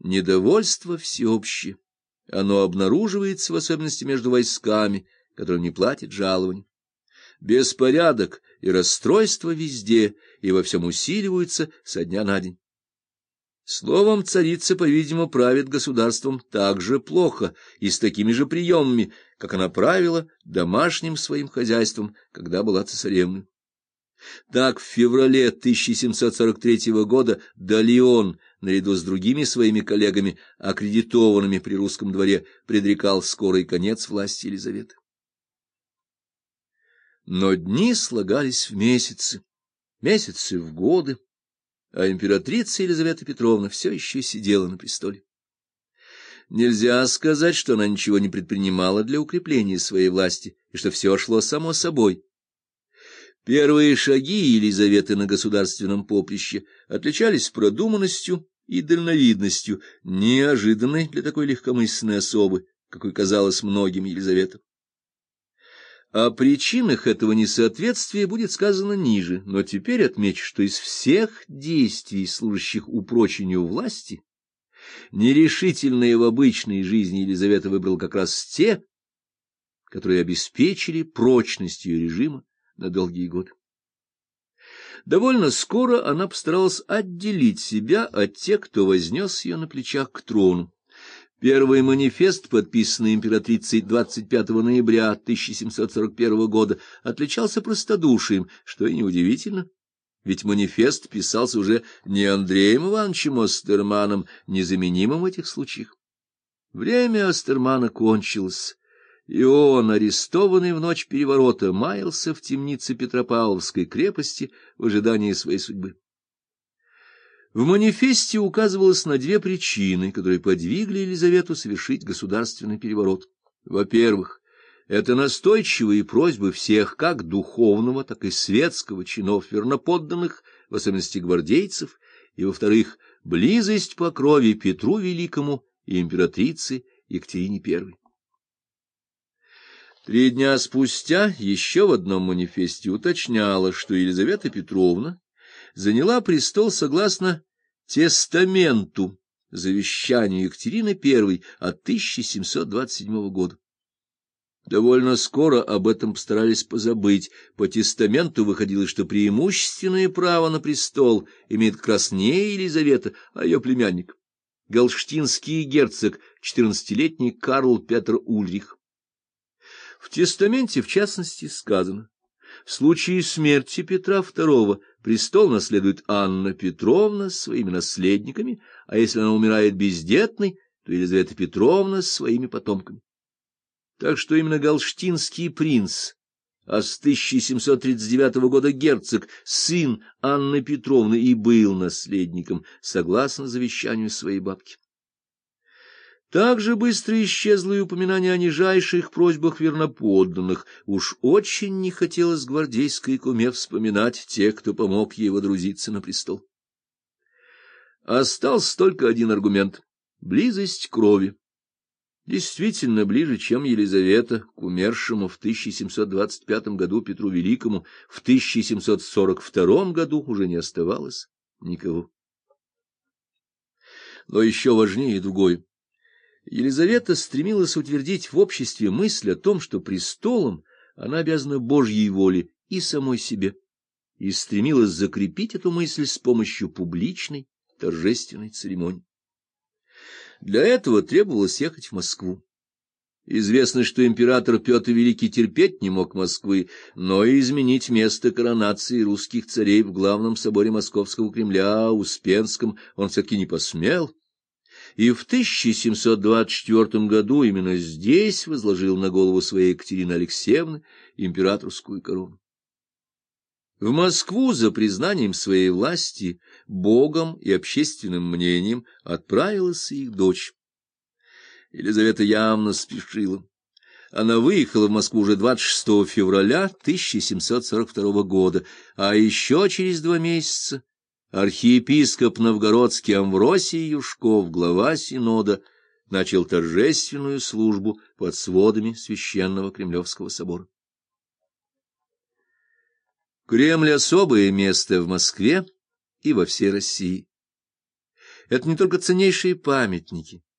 Недовольство всеобщее. Оно обнаруживается в особенности между войсками, которым не платят жалований. Беспорядок и расстройство везде и во всем усиливаются со дня на день. Словом, царица, по-видимому, правит государством так же плохо и с такими же приемами, как она правила домашним своим хозяйством, когда была цесаревной. Так в феврале 1743 года Далион, наряду с другими своими коллегами, аккредитованными при русском дворе, предрекал скорый конец власти Елизаветы. Но дни слагались в месяцы, месяцы в годы, а императрица Елизавета Петровна все еще сидела на престоле. Нельзя сказать, что она ничего не предпринимала для укрепления своей власти, и что все шло само собой. Первые шаги Елизаветы на государственном поприще отличались продуманностью и дальновидностью, неожиданной для такой легкомысленной особы, какой казалось многим Елизавета. О причинах этого несоответствия будет сказано ниже, но теперь отмечу, что из всех действий, служащих упрочению власти, нерешительные в обычной жизни Елизавета выбрала как раз те, которые обеспечили прочность ее режима на долгие годы. Довольно скоро она постаралась отделить себя от тех, кто вознес ее на плечах к трону. Первый манифест, подписанный императрицей 25 ноября 1741 года, отличался простодушием, что и неудивительно. Ведь манифест писался уже не Андреем Ивановичем Остерманом, незаменимым в этих случаях. Время Остермана кончилось, и он, арестованный в ночь переворота, маялся в темнице Петропавловской крепости в ожидании своей судьбы. В манифесте указывалось на две причины, которые подвигли Елизавету совершить государственный переворот. Во-первых, это настойчивые просьбы всех, как духовного, так и светского чинов верноподданных, в особенности гвардейцев, и, во-вторых, близость по крови Петру Великому и императрице Екатерине I. Три дня спустя еще в одном манифесте уточнялось, что Елизавета Петровна заняла престол согласно тестаменту, завещанию Екатерины I от 1727 года. Довольно скоро об этом постарались позабыть. По тестаменту выходило, что преимущественное право на престол имеет не Елизавета, а ее племянник, галштинский герцог, четырнадцатилетний Карл Петр Ульрих. В тестаменте, в частности, сказано, в случае смерти Петра II престол наследует Анна Петровна своими наследниками, а если она умирает бездетной, то Елизавета Петровна своими потомками. Так что именно галштинский принц, а с 1739 года герцог, сын Анны Петровны, и был наследником, согласно завещанию своей бабки. Так же быстро исчезло и упоминание о нижайших просьбах верноподданных. Уж очень не хотелось гвардейской куме вспоминать тех, кто помог ей водрузиться на престол. Остался только один аргумент — близость крови. Действительно, ближе, чем Елизавета, к умершему в 1725 году Петру Великому, в 1742 году уже не оставалось никого. Но еще важнее другое. Елизавета стремилась утвердить в обществе мысль о том, что престолом она обязана Божьей воле и самой себе, и стремилась закрепить эту мысль с помощью публичной торжественной церемонии. Для этого требовалось ехать в Москву. Известно, что император Петр Великий терпеть не мог Москвы, но и изменить место коронации русских царей в главном соборе Московского Кремля, Успенском, он все-таки не посмел, и в 1724 году именно здесь возложил на голову своей Екатерины Алексеевны императорскую корону. В Москву за признанием своей власти, Богом и общественным мнением отправилась их дочь. Елизавета явно спешила. Она выехала в Москву уже 26 февраля 1742 года, а еще через два месяца архиепископ новгородский Амвросий Юшков, глава Синода, начал торжественную службу под сводами Священного Кремлевского собора. Кремль — особое место в Москве и во всей России. Это не только ценнейшие памятники,